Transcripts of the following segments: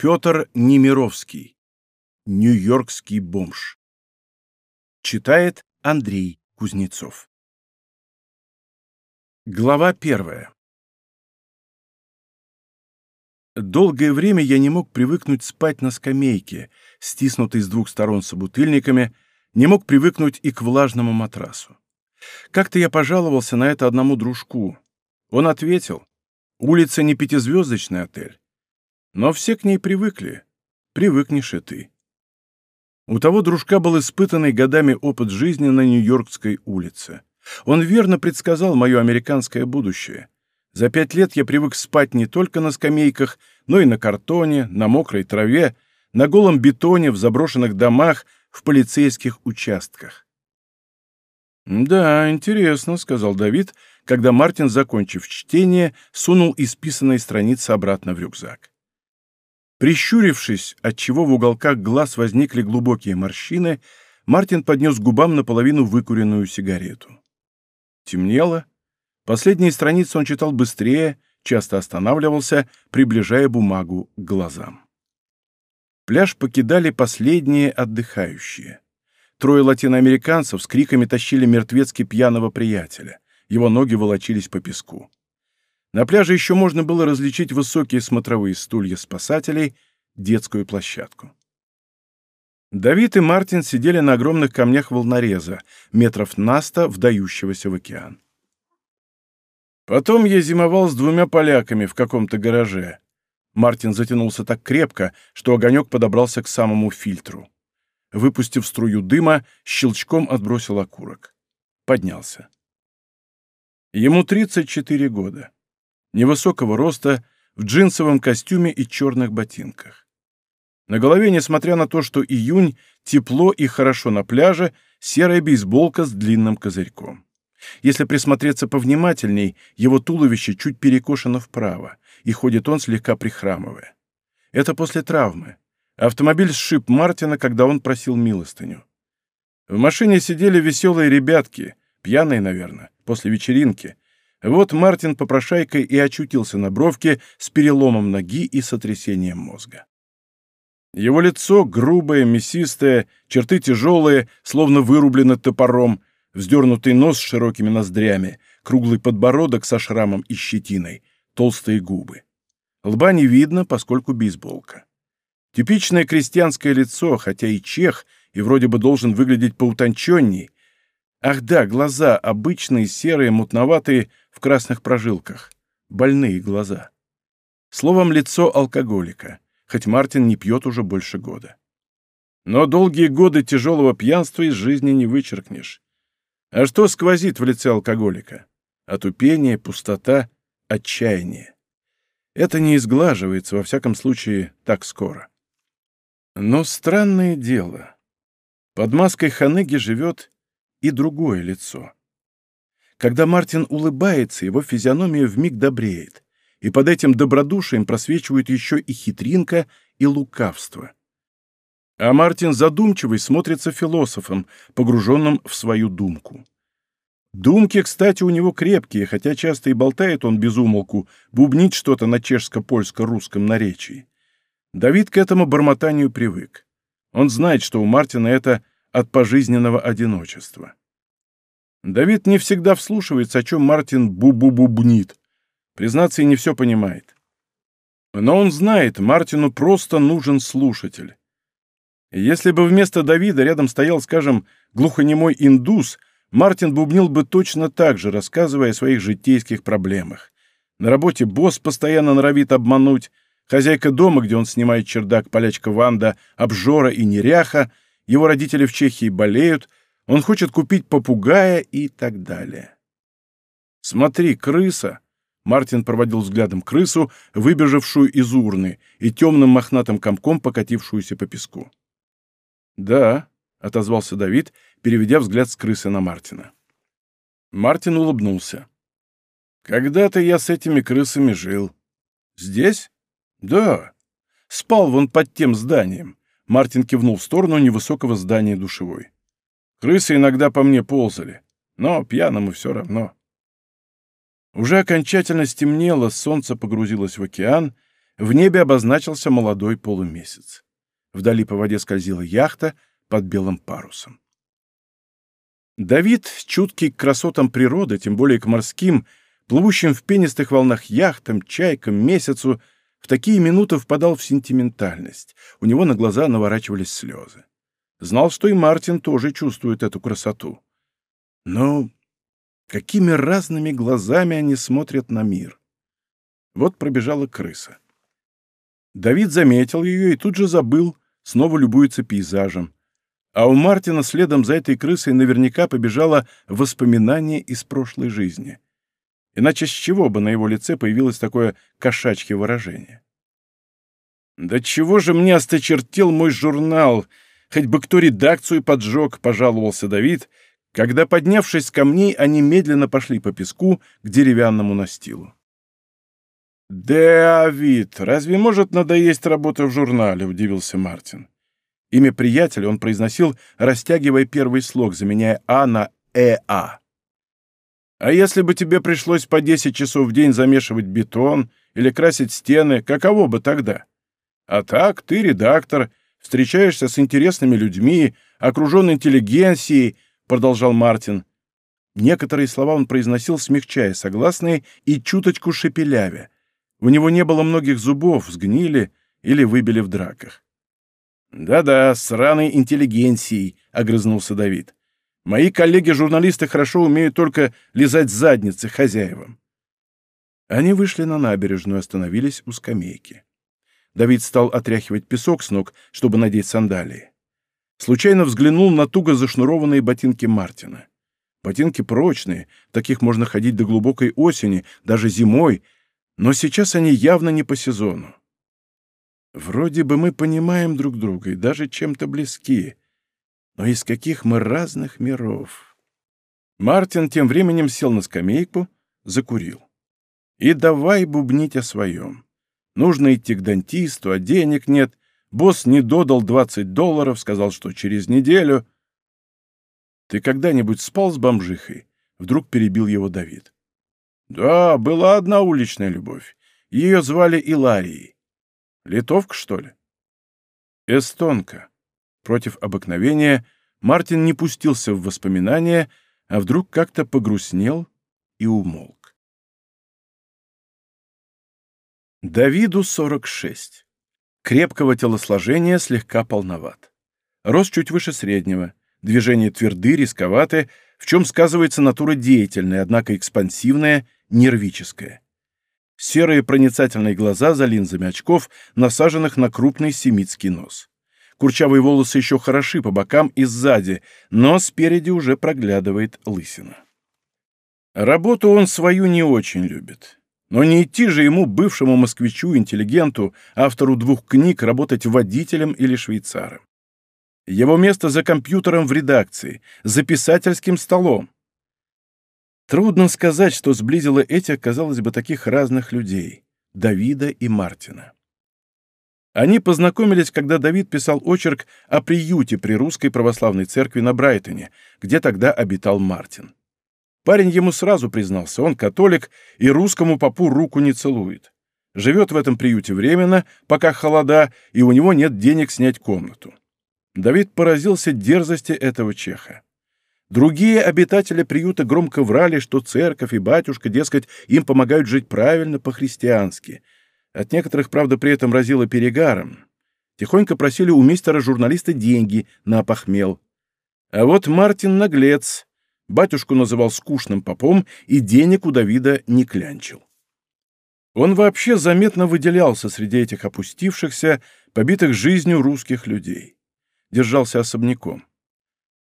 Петр Немировский. Нью-Йоркский бомж. Читает Андрей Кузнецов. Глава первая. Долгое время я не мог привыкнуть спать на скамейке, стиснутой с двух сторон собутыльниками, не мог привыкнуть и к влажному матрасу. Как-то я пожаловался на это одному дружку. Он ответил, улица не пятизвездочный отель. Но все к ней привыкли. Привыкнешь и ты. У того дружка был испытанный годами опыт жизни на Нью-Йоркской улице. Он верно предсказал мое американское будущее. За пять лет я привык спать не только на скамейках, но и на картоне, на мокрой траве, на голом бетоне, в заброшенных домах, в полицейских участках. «Да, интересно», — сказал Давид, когда Мартин, закончив чтение, сунул исписанные страницы обратно в рюкзак. Прищурившись, отчего в уголках глаз возникли глубокие морщины, Мартин поднес губам наполовину выкуренную сигарету. Темнело. Последние страницы он читал быстрее, часто останавливался, приближая бумагу к глазам. Пляж покидали последние отдыхающие. Трое латиноамериканцев с криками тащили мертвецки пьяного приятеля. Его ноги волочились по песку. На пляже еще можно было различить высокие смотровые стулья спасателей, детскую площадку. Давид и Мартин сидели на огромных камнях волнореза, метров наста, вдающегося в океан. Потом я зимовал с двумя поляками в каком-то гараже. Мартин затянулся так крепко, что огонек подобрался к самому фильтру. Выпустив струю дыма, щелчком отбросил окурок. Поднялся. Ему 34 года невысокого роста, в джинсовом костюме и черных ботинках. На голове, несмотря на то, что июнь, тепло и хорошо на пляже, серая бейсболка с длинным козырьком. Если присмотреться повнимательней, его туловище чуть перекошено вправо, и ходит он слегка прихрамывая. Это после травмы. Автомобиль сшиб Мартина, когда он просил милостыню. В машине сидели веселые ребятки, пьяные, наверное, после вечеринки, вот Мартин попрошайкой и очутился на бровке с переломом ноги и сотрясением мозга. Его лицо грубое, мясистое, черты тяжелые, словно вырублено топором, вздернутый нос с широкими ноздрями, круглый подбородок со шрамом и щетиной, толстые губы. Лба не видно, поскольку бейсболка. Типичное крестьянское лицо, хотя и чех, и вроде бы должен выглядеть поутонченней, Ах да, глаза, обычные, серые, мутноватые, в красных прожилках. Больные глаза. Словом, лицо алкоголика, хоть Мартин не пьет уже больше года. Но долгие годы тяжелого пьянства из жизни не вычеркнешь. А что сквозит в лице алкоголика? Отупение, пустота, отчаяние. Это не изглаживается, во всяком случае, так скоро. Но странное дело. Под маской Ханыги живет и другое лицо. Когда Мартин улыбается, его физиономия вмиг добреет, и под этим добродушием просвечивают еще и хитринка, и лукавство. А Мартин задумчивый смотрится философом, погруженным в свою думку. Думки, кстати, у него крепкие, хотя часто и болтает он без умолку, бубнит что-то на чешско-польско-русском наречии. Давид к этому бормотанию привык. Он знает, что у Мартина это от пожизненного одиночества. Давид не всегда вслушивается, о чем Мартин бу-бу-бубнит. Признаться, и не все понимает. Но он знает, Мартину просто нужен слушатель. Если бы вместо Давида рядом стоял, скажем, глухонемой индус, Мартин бубнил бы точно так же, рассказывая о своих житейских проблемах. На работе босс постоянно норовит обмануть, хозяйка дома, где он снимает чердак, полячка Ванда, обжора и неряха — его родители в Чехии болеют, он хочет купить попугая и так далее. «Смотри, крыса!» Мартин проводил взглядом крысу, выбежавшую из урны, и темным мохнатым комком покатившуюся по песку. «Да», — отозвался Давид, переведя взгляд с крысы на Мартина. Мартин улыбнулся. «Когда-то я с этими крысами жил. Здесь? Да. Спал вон под тем зданием. Мартин кивнул в сторону невысокого здания душевой. Крысы иногда по мне ползали, но пьяному все равно. Уже окончательно стемнело, солнце погрузилось в океан, в небе обозначился молодой полумесяц. Вдали по воде скользила яхта под белым парусом. Давид, чуткий к красотам природы, тем более к морским, плывущим в пенистых волнах яхтам, чайкам, месяцу, в такие минуты впадал в сентиментальность. У него на глаза наворачивались слезы. Знал, что и Мартин тоже чувствует эту красоту. Но какими разными глазами они смотрят на мир. Вот пробежала крыса. Давид заметил ее и тут же забыл, снова любуется пейзажем. А у Мартина следом за этой крысой наверняка побежало воспоминание из прошлой жизни. Иначе с чего бы на его лице появилось такое кошачье выражение? «Да чего же мне осточертел мой журнал? Хоть бы кто редакцию поджег», — пожаловался Давид, когда, поднявшись с камней, они медленно пошли по песку к деревянному настилу. «Давид, разве может надоесть работа в журнале?» — удивился Мартин. Имя приятеля он произносил, растягивая первый слог, заменяя «а» на «э-а». «А если бы тебе пришлось по 10 часов в день замешивать бетон или красить стены, каково бы тогда? А так, ты редактор, встречаешься с интересными людьми, окружен интеллигенцией», — продолжал Мартин. Некоторые слова он произносил, смягчая согласные и чуточку шепелявя, у него не было многих зубов, сгнили или выбили в драках. «Да-да, сраной интеллигенцией», — огрызнулся Давид. «Мои коллеги-журналисты хорошо умеют только лизать задницы хозяевам». Они вышли на набережную, остановились у скамейки. Давид стал отряхивать песок с ног, чтобы надеть сандалии. Случайно взглянул на туго зашнурованные ботинки Мартина. Ботинки прочные, таких можно ходить до глубокой осени, даже зимой, но сейчас они явно не по сезону. Вроде бы мы понимаем друг друга и даже чем-то близки, но из каких мы разных миров. Мартин тем временем сел на скамейку, закурил. И давай бубнить о своем. Нужно идти к дантисту, а денег нет. Босс не додал 20 долларов, сказал, что через неделю. Ты когда-нибудь спал с бомжихой? Вдруг перебил его Давид. Да, была одна уличная любовь. Ее звали Иларией. Литовка, что ли? Эстонка. Против обыкновения Мартин не пустился в воспоминания, а вдруг как-то погрустнел и умолк. Давиду 46. Крепкого телосложения, слегка полноват. Рост чуть выше среднего, движения тверды, рисковаты, в чем сказывается натура деятельная, однако экспансивная нервическое. Серые проницательные глаза за линзами очков, насаженных на крупный семитский нос. Курчавые волосы еще хороши по бокам и сзади, но спереди уже проглядывает лысина. Работу он свою не очень любит. Но не идти же ему, бывшему москвичу, интеллигенту, автору двух книг, работать водителем или швейцаром. Его место за компьютером в редакции, за писательским столом. Трудно сказать, что сблизило этих, казалось бы, таких разных людей — Давида и Мартина. Они познакомились, когда Давид писал очерк о приюте при русской православной церкви на Брайтоне, где тогда обитал Мартин. Парень ему сразу признался, он католик и русскому попу руку не целует. Живет в этом приюте временно, пока холода, и у него нет денег снять комнату. Давид поразился дерзости этого чеха. Другие обитатели приюта громко врали, что церковь и батюшка, дескать, им помогают жить правильно по-христиански. От некоторых, правда, при этом разило перегаром. Тихонько просили у мистера-журналиста деньги на опохмел. А вот Мартин наглец. Батюшку называл скучным попом и денег у Давида не клянчил. Он вообще заметно выделялся среди этих опустившихся, побитых жизнью русских людей. Держался особняком.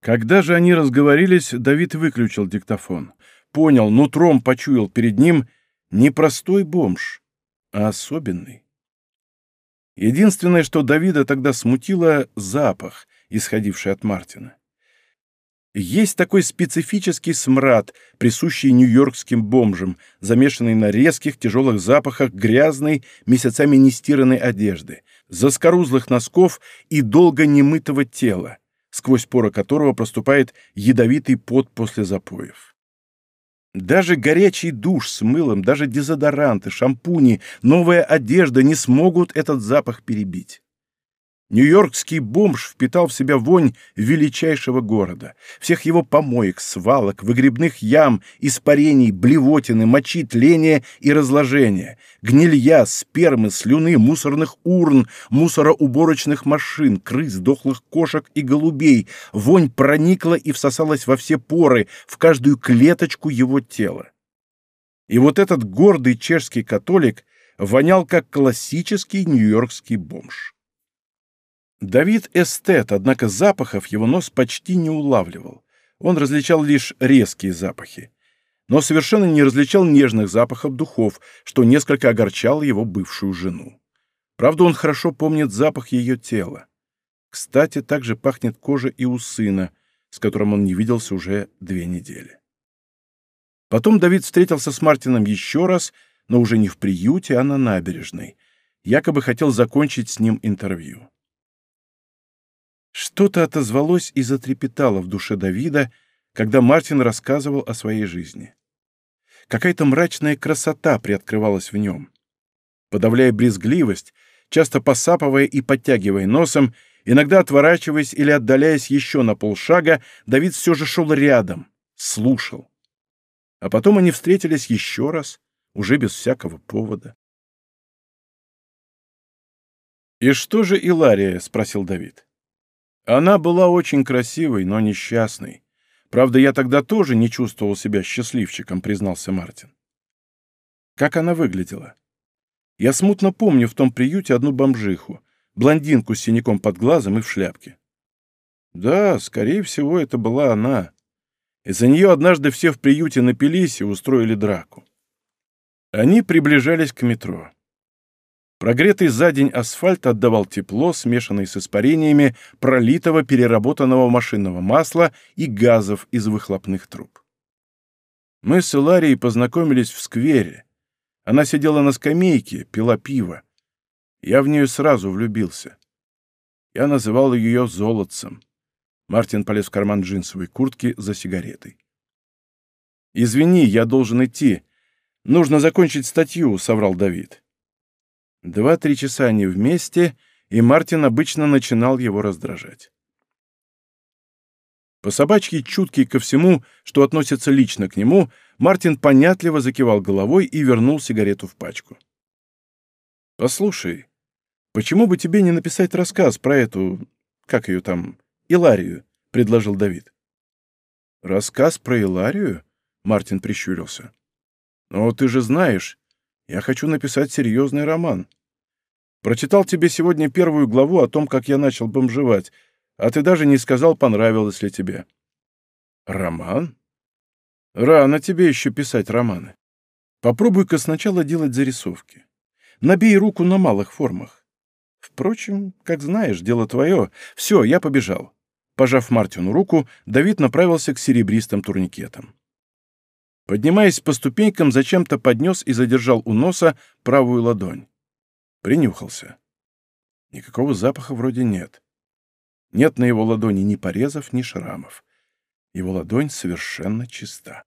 Когда же они разговорились, Давид выключил диктофон. Понял, нутром почуял перед ним не простой бомж, а особенный. Единственное, что Давида тогда смутило — запах, исходивший от Мартина. Есть такой специфический смрад, присущий нью-йоркским бомжам, замешанный на резких, тяжелых запахах грязной, месяцами нестиранной одежды, заскорузлых носков и долго немытого тела сквозь поры которого проступает ядовитый пот после запоев. Даже горячий душ с мылом, даже дезодоранты, шампуни, новая одежда не смогут этот запах перебить. Нью-Йоркский бомж впитал в себя вонь величайшего города, всех его помоек, свалок, выгребных ям, испарений, блевотины, мочи, тления и разложения, гнилья, спермы, слюны, мусорных урн, мусороуборочных машин, крыс, дохлых кошек и голубей. Вонь проникла и всосалась во все поры, в каждую клеточку его тела. И вот этот гордый чешский католик вонял как классический нью-йоркский бомж. Давид эстет, однако запахов его нос почти не улавливал. Он различал лишь резкие запахи. Но совершенно не различал нежных запахов духов, что несколько огорчало его бывшую жену. Правда, он хорошо помнит запах ее тела. Кстати, также пахнет кожа и у сына, с которым он не виделся уже две недели. Потом Давид встретился с Мартином еще раз, но уже не в приюте, а на набережной. Якобы хотел закончить с ним интервью. Что-то отозвалось и затрепетало в душе Давида, когда Мартин рассказывал о своей жизни. Какая-то мрачная красота приоткрывалась в нем. Подавляя брезгливость, часто посапывая и подтягивая носом, иногда отворачиваясь или отдаляясь еще на полшага, Давид все же шел рядом, слушал. А потом они встретились еще раз, уже без всякого повода. «И что же Илария?» — спросил Давид. Она была очень красивой, но несчастной. Правда, я тогда тоже не чувствовал себя счастливчиком, признался Мартин. Как она выглядела? Я смутно помню в том приюте одну бомжиху, блондинку с синяком под глазом и в шляпке. Да, скорее всего, это была она. Из-за нее однажды все в приюте напились и устроили драку. Они приближались к метро. Прогретый за день асфальт отдавал тепло, смешанное с испарениями пролитого переработанного машинного масла и газов из выхлопных труб. Мы с Иларией познакомились в сквере. Она сидела на скамейке, пила пиво. Я в нее сразу влюбился. Я называл ее золотцем. Мартин полез в карман джинсовой куртки за сигаретой. «Извини, я должен идти. Нужно закончить статью», — соврал Давид. Два-три часа они вместе, и Мартин обычно начинал его раздражать. По собачьи чуткий ко всему, что относится лично к нему, Мартин понятливо закивал головой и вернул сигарету в пачку. «Послушай, почему бы тебе не написать рассказ про эту... как ее там... Иларию?» — предложил Давид. «Рассказ про Иларию?» — Мартин прищурился. «Но ты же знаешь, я хочу написать серьезный роман. Прочитал тебе сегодня первую главу о том, как я начал бомжевать, а ты даже не сказал, понравилось ли тебе. Роман? Рано тебе еще писать романы. Попробуй-ка сначала делать зарисовки. Набей руку на малых формах. Впрочем, как знаешь, дело твое. Все, я побежал. Пожав Мартину руку, Давид направился к серебристым турникетам. Поднимаясь по ступенькам, зачем-то поднес и задержал у носа правую ладонь. Принюхался. Никакого запаха вроде нет. Нет на его ладони ни порезов, ни шрамов. Его ладонь совершенно чиста.